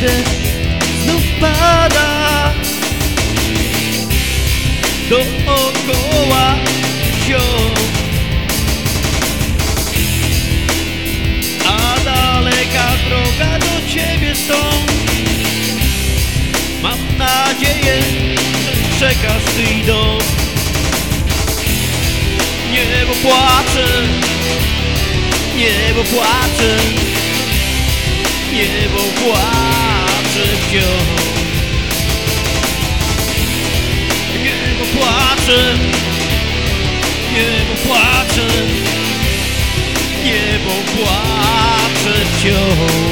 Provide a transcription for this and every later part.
Deszcz znów pada. Dookoła wciąż A daleka droga do ciebie stąd. Mam nadzieję, że czekasz ty i Niebo płacze, niebo płacze Niebo płacze wciąż Niebo płacze Niebo płacze. Niebo płacze Ciągle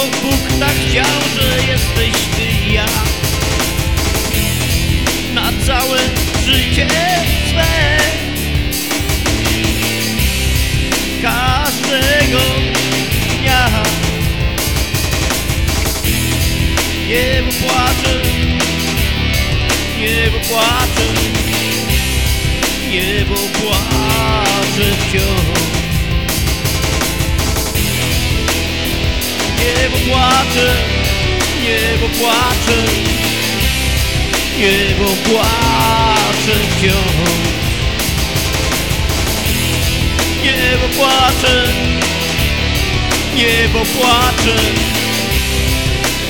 Bóg tak chciał, że jesteś ty i ja. Na całe życie swe. Każdego dnia. Niebo płacze, niebo płacze. Niebo płacze wciąż płacze, niebo płacze Niebo płacze wciąż Niebo płacze, niebo płacze,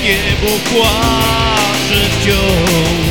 niebo płacze wciąż.